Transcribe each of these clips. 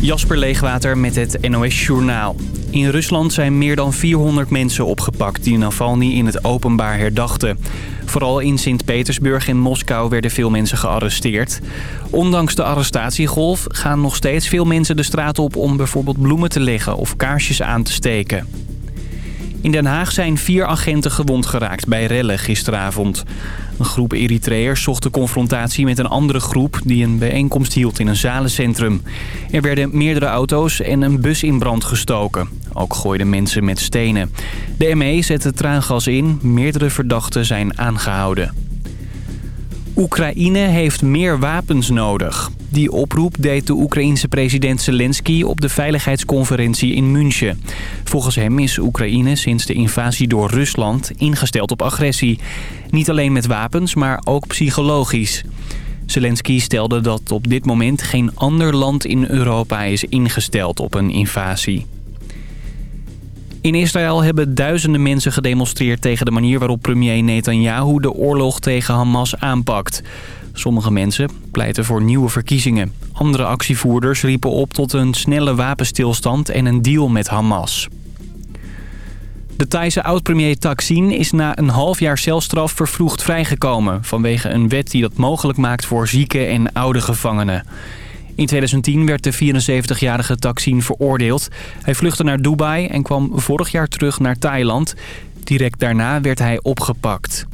Jasper Leegwater met het NOS Journaal. In Rusland zijn meer dan 400 mensen opgepakt die Navalny in het openbaar herdachten. Vooral in Sint-Petersburg en Moskou werden veel mensen gearresteerd. Ondanks de arrestatiegolf gaan nog steeds veel mensen de straat op om bijvoorbeeld bloemen te leggen of kaarsjes aan te steken. In Den Haag zijn vier agenten gewond geraakt bij rellen gisteravond. Een groep Eritreërs zocht de confrontatie met een andere groep... die een bijeenkomst hield in een zalencentrum. Er werden meerdere auto's en een bus in brand gestoken. Ook gooiden mensen met stenen. De ME zette traangas in. Meerdere verdachten zijn aangehouden. Oekraïne heeft meer wapens nodig. Die oproep deed de Oekraïense president Zelensky op de veiligheidsconferentie in München. Volgens hem is Oekraïne sinds de invasie door Rusland ingesteld op agressie. Niet alleen met wapens, maar ook psychologisch. Zelensky stelde dat op dit moment geen ander land in Europa is ingesteld op een invasie. In Israël hebben duizenden mensen gedemonstreerd tegen de manier waarop premier Netanyahu de oorlog tegen Hamas aanpakt. Sommige mensen pleiten voor nieuwe verkiezingen. Andere actievoerders riepen op tot een snelle wapenstilstand en een deal met Hamas. De Thaise oud-premier Thaksin is na een half jaar celstraf vervroegd vrijgekomen... vanwege een wet die dat mogelijk maakt voor zieke en oude gevangenen. In 2010 werd de 74-jarige Thaksin veroordeeld. Hij vluchtte naar Dubai en kwam vorig jaar terug naar Thailand. Direct daarna werd hij opgepakt.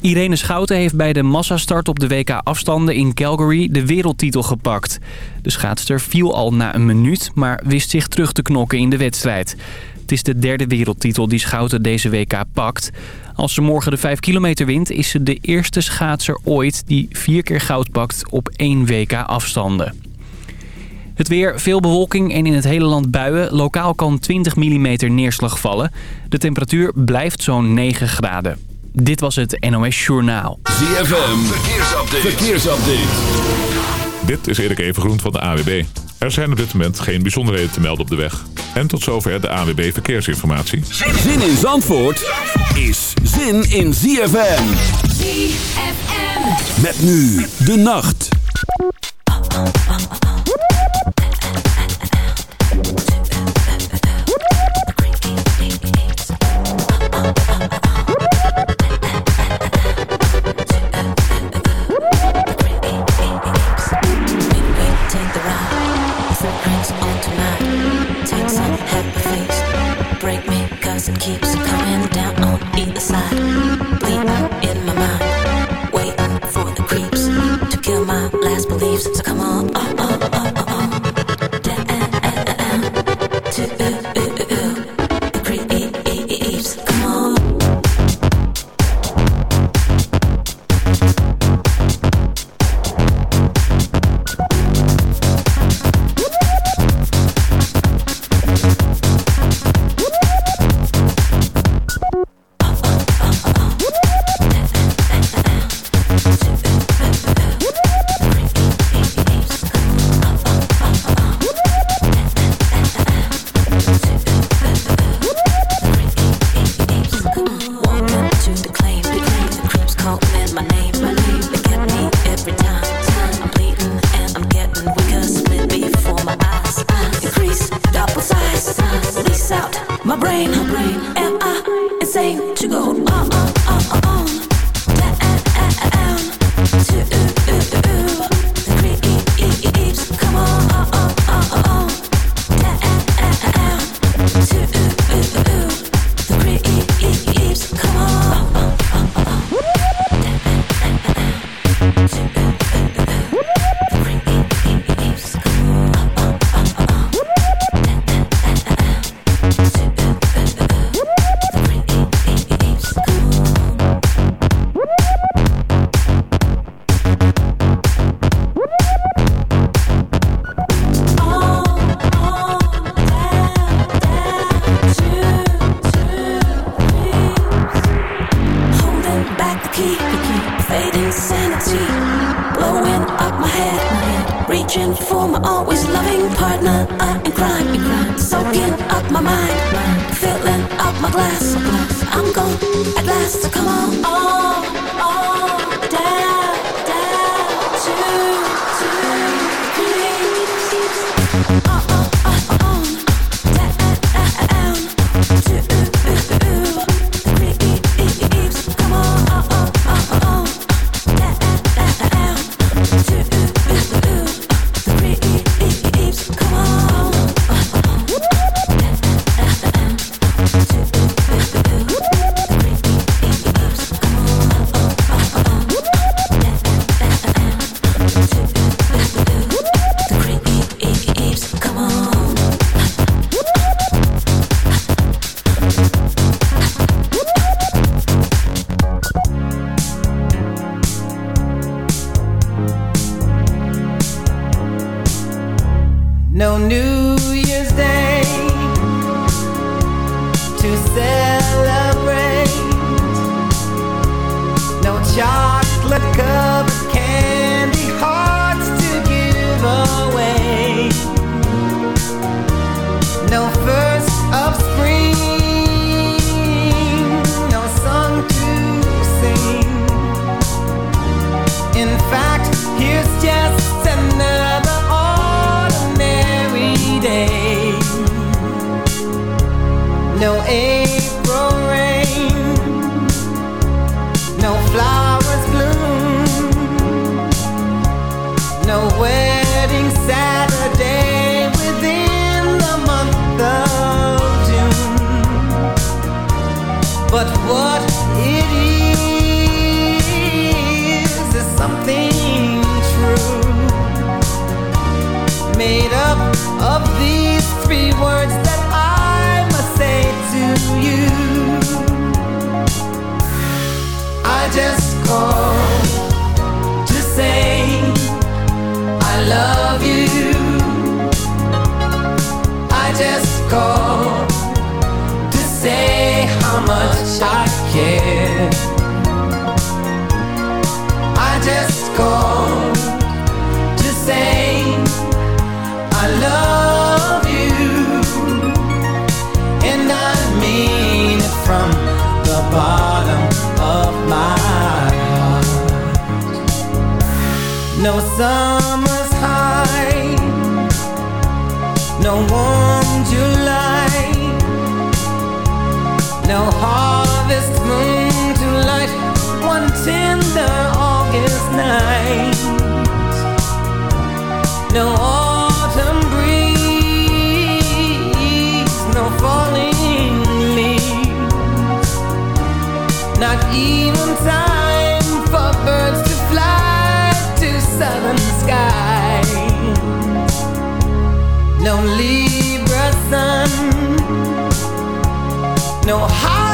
Irene Schouten heeft bij de massastart op de WK-afstanden in Calgary de wereldtitel gepakt. De schaatster viel al na een minuut, maar wist zich terug te knokken in de wedstrijd. Het is de derde wereldtitel die Schouten deze WK pakt. Als ze morgen de 5 kilometer wint, is ze de eerste schaatser ooit die vier keer goud pakt op één WK afstanden. Het weer, veel bewolking en in het hele land buien. Lokaal kan 20 mm neerslag vallen. De temperatuur blijft zo'n 9 graden. Dit was het NOS Journaal. ZFM, verkeersupdate. verkeersupdate. Dit is Erik Evengroen van de AWB. Er zijn op dit moment geen bijzonderheden te melden op de weg. En tot zover de AWB Verkeersinformatie. Zin in Zandvoort is zin in ZFM. ZFM. Met nu de nacht. To go They'll harvest moon to light One tender August night. No autumn breeze No falling leaves. Not even time for birds to fly To southern skies. No leaves. know how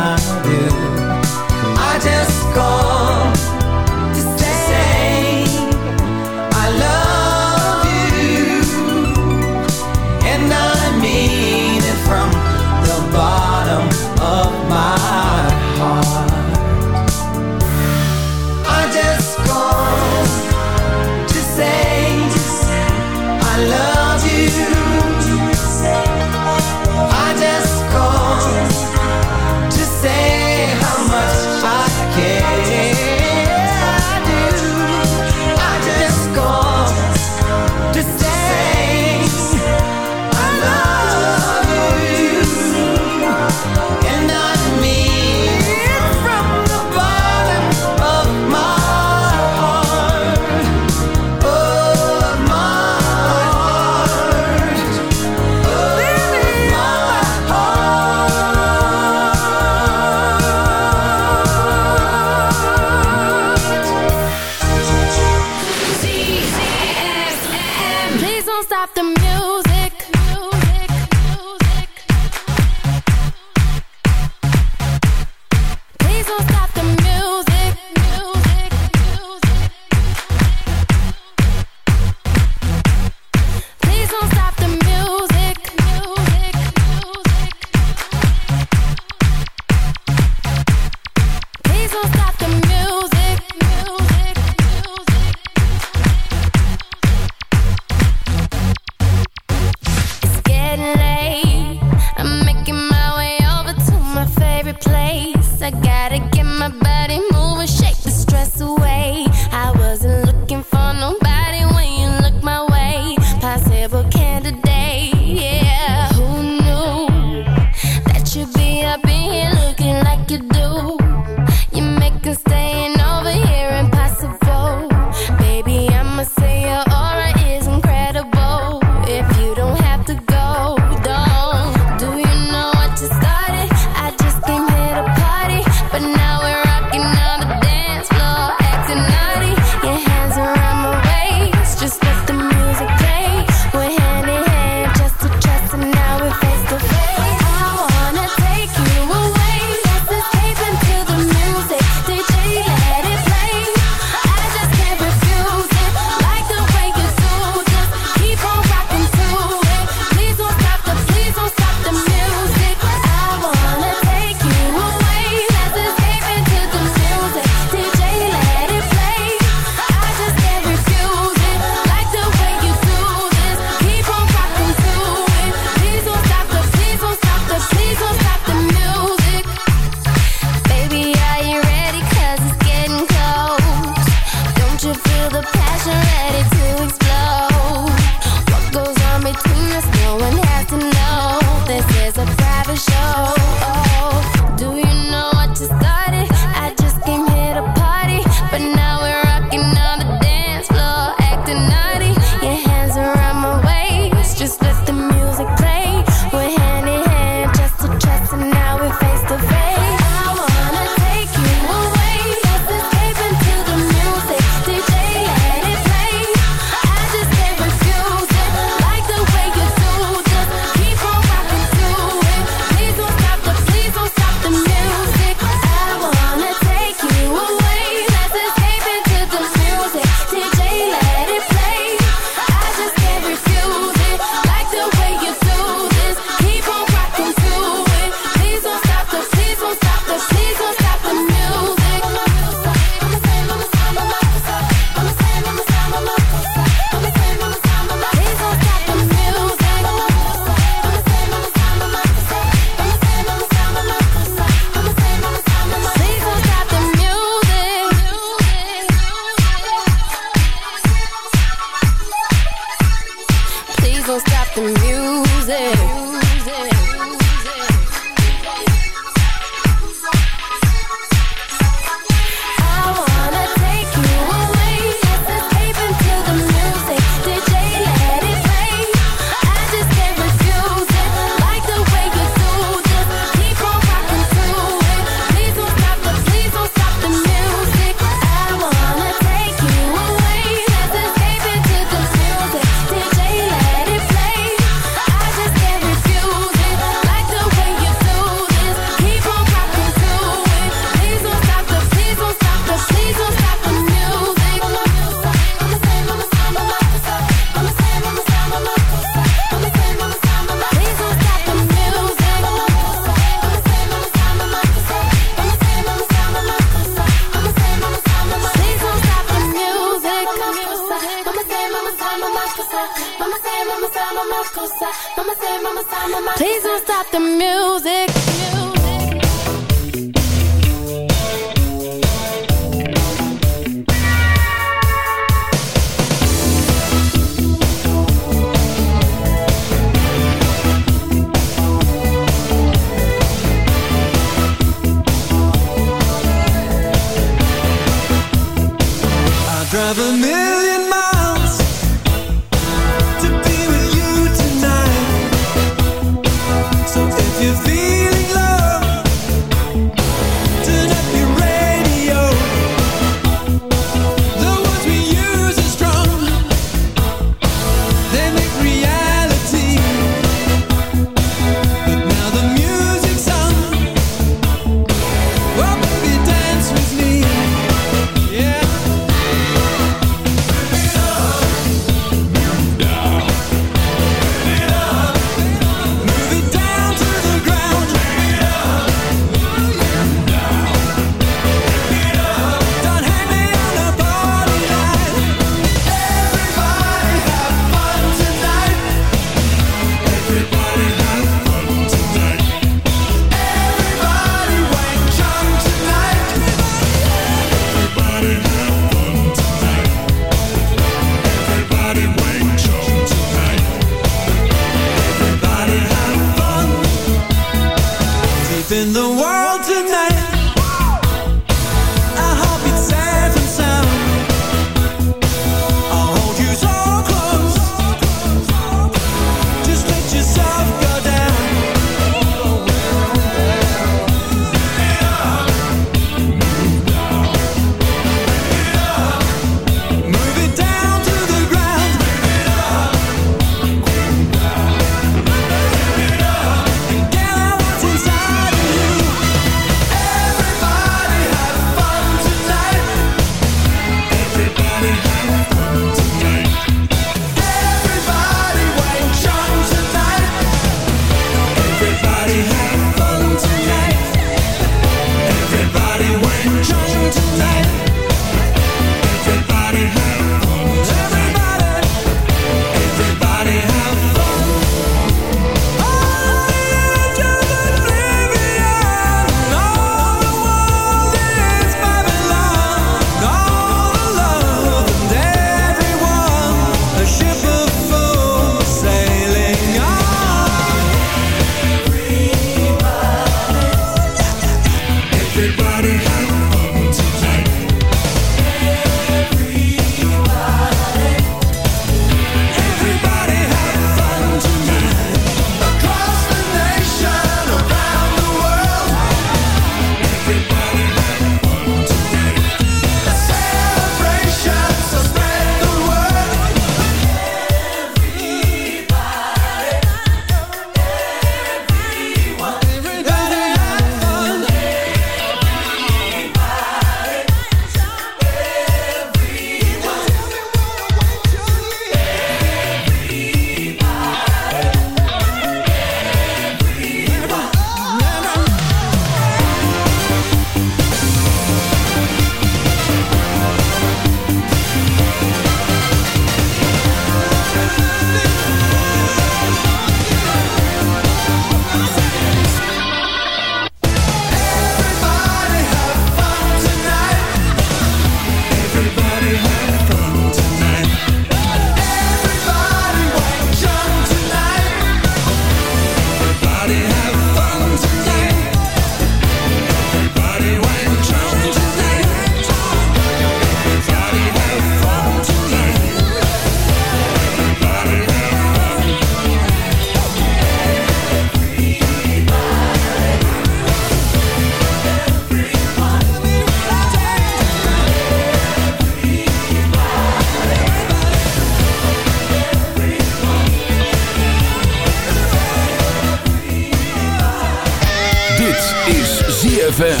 ZFM.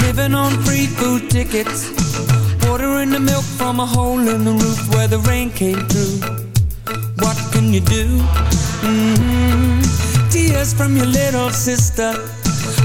Living on free food tickets. Watering the milk from a hole in the roof where the rain came through. What can you do? hmm Tears from your little sister.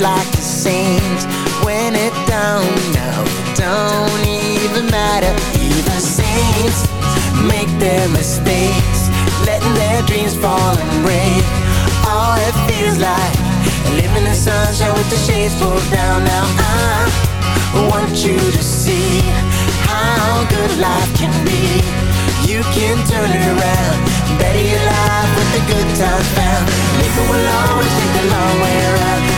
like a saint. When it don't, no, don't even matter. Even saints make their mistakes, letting their dreams fall and break. All it feels like living in sunshine with the shades pulled down. Now I want you to see how good life can be. You can turn it around, better your life with the good times found. People will always take the long way around.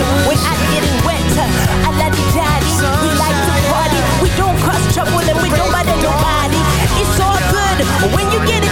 Ocean without getting wet. I like to daddy. We like to party. We don't cross trouble and we don't bother nobody. It's all good when you get it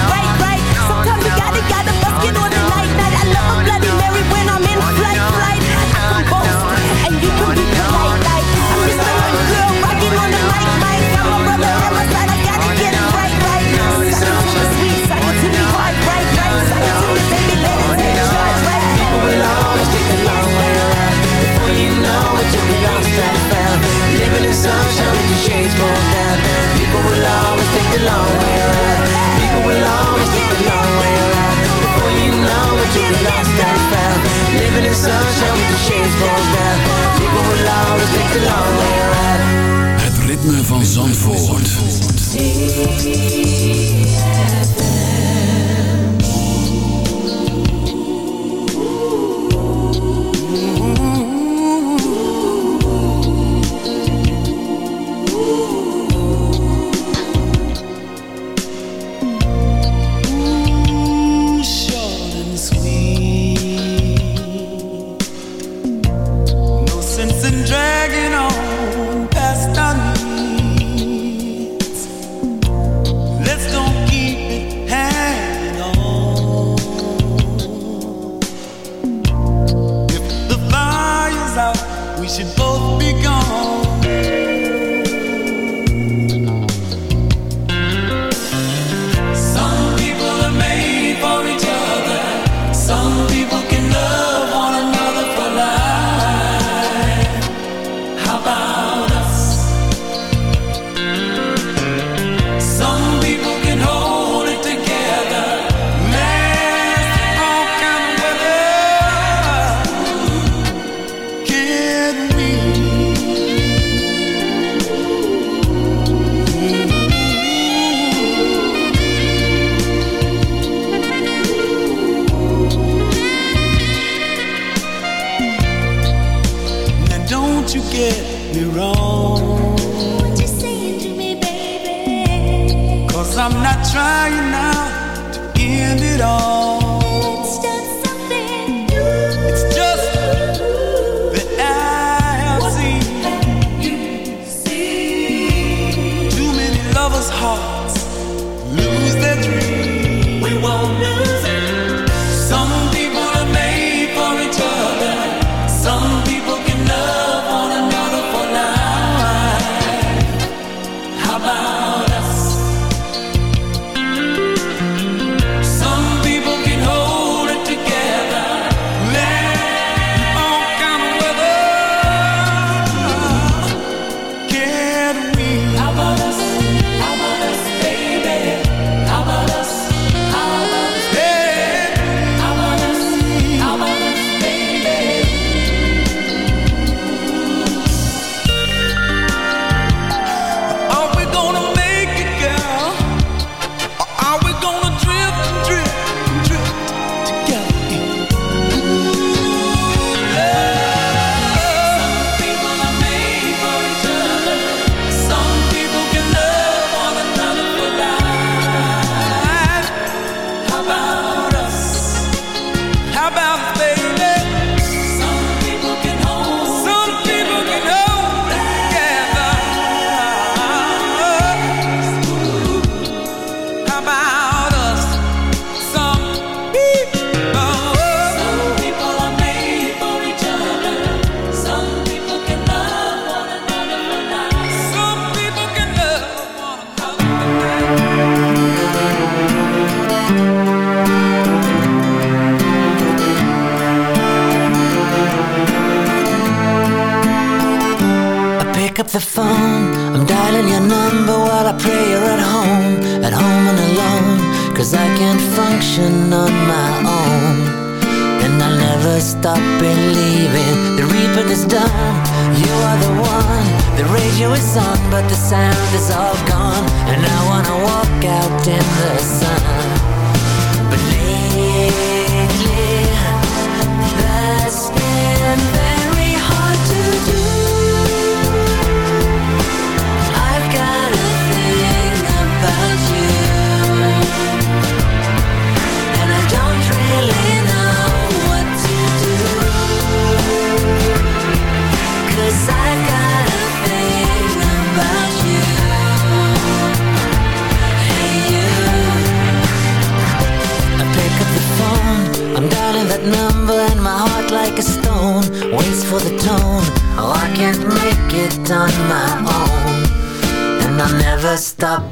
sunshine with your shades pulled down. People will always take the long way around. People will always take the long way around. Before you know it, you'll be lost and found. Living in sunshine with your shades pulled down. People will always take the long way around. Het ritme van Zandvoort. short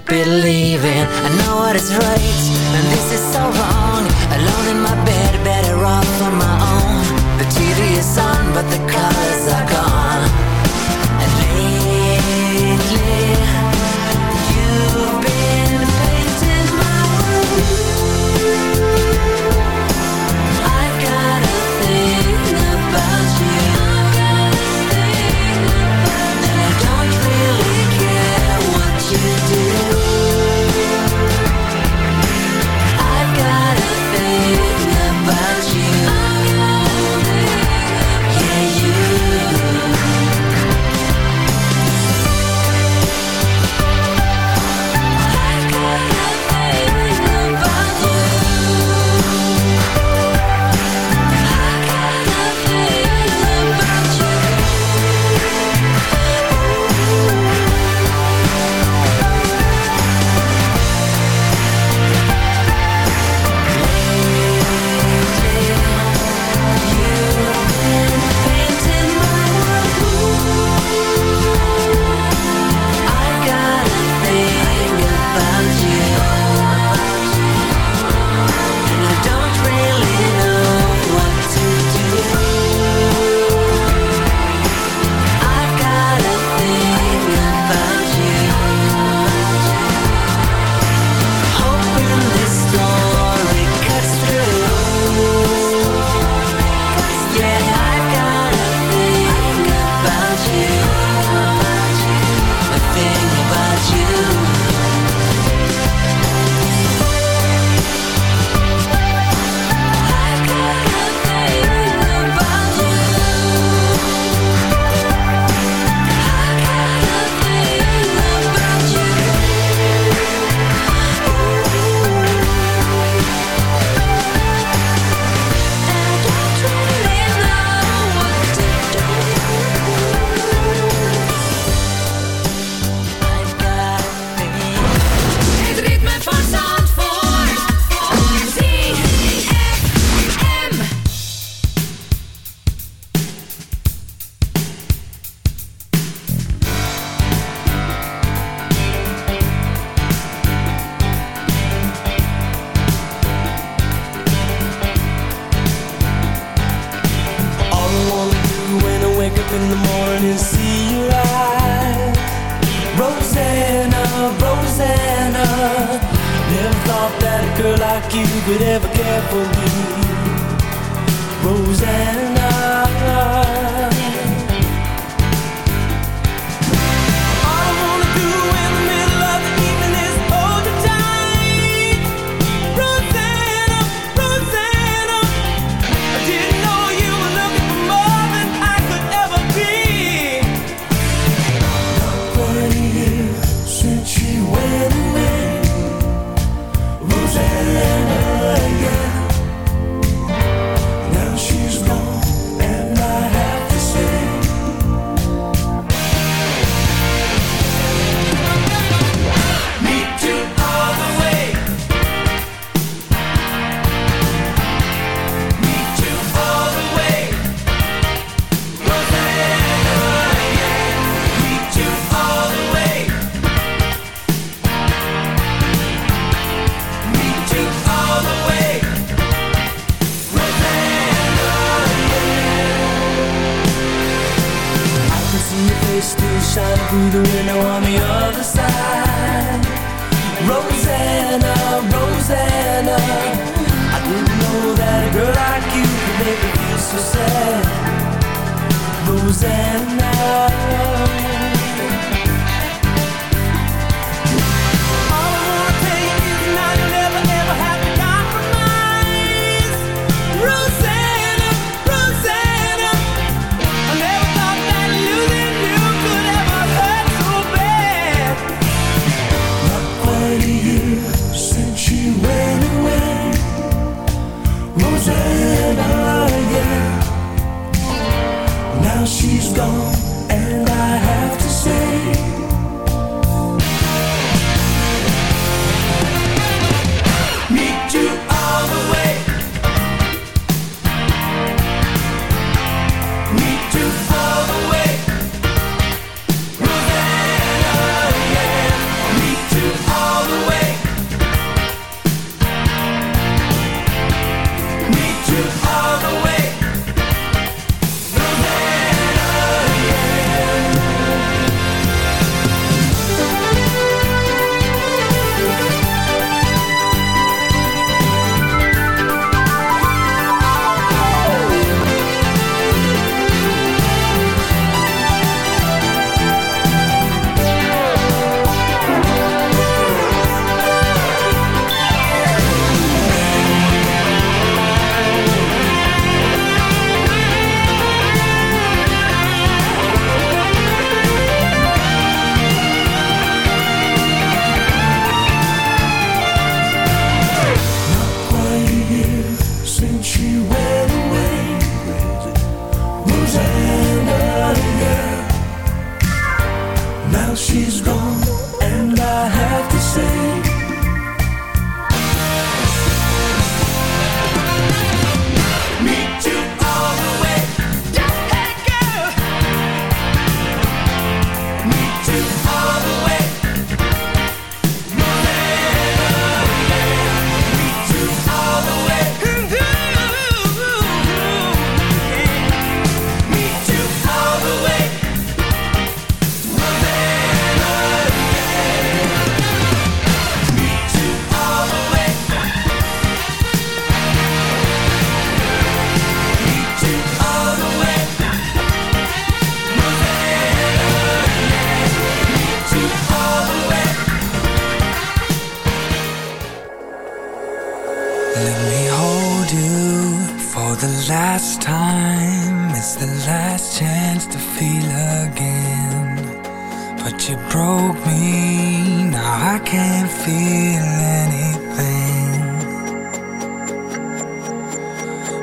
believing. I know what is right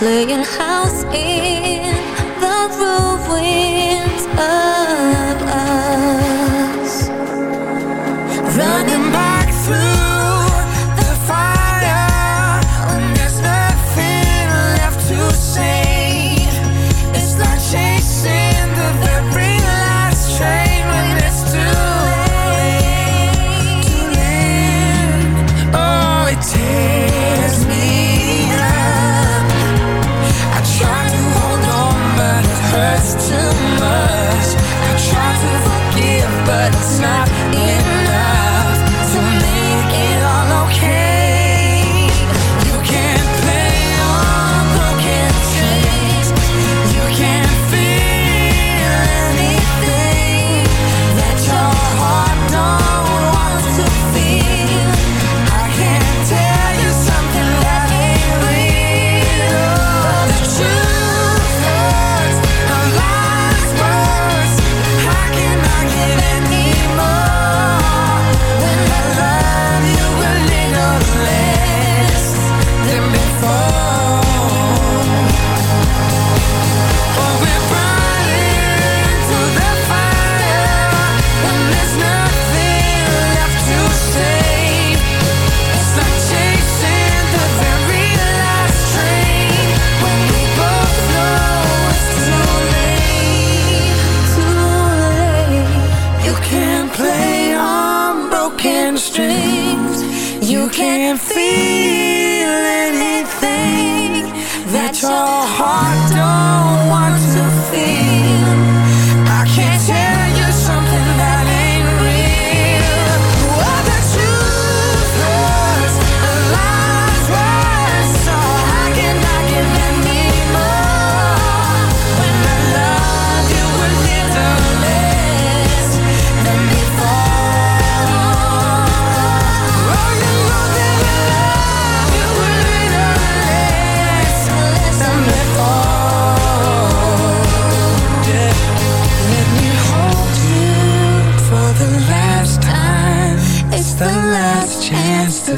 playing house in the room. It's not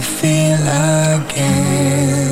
feel again.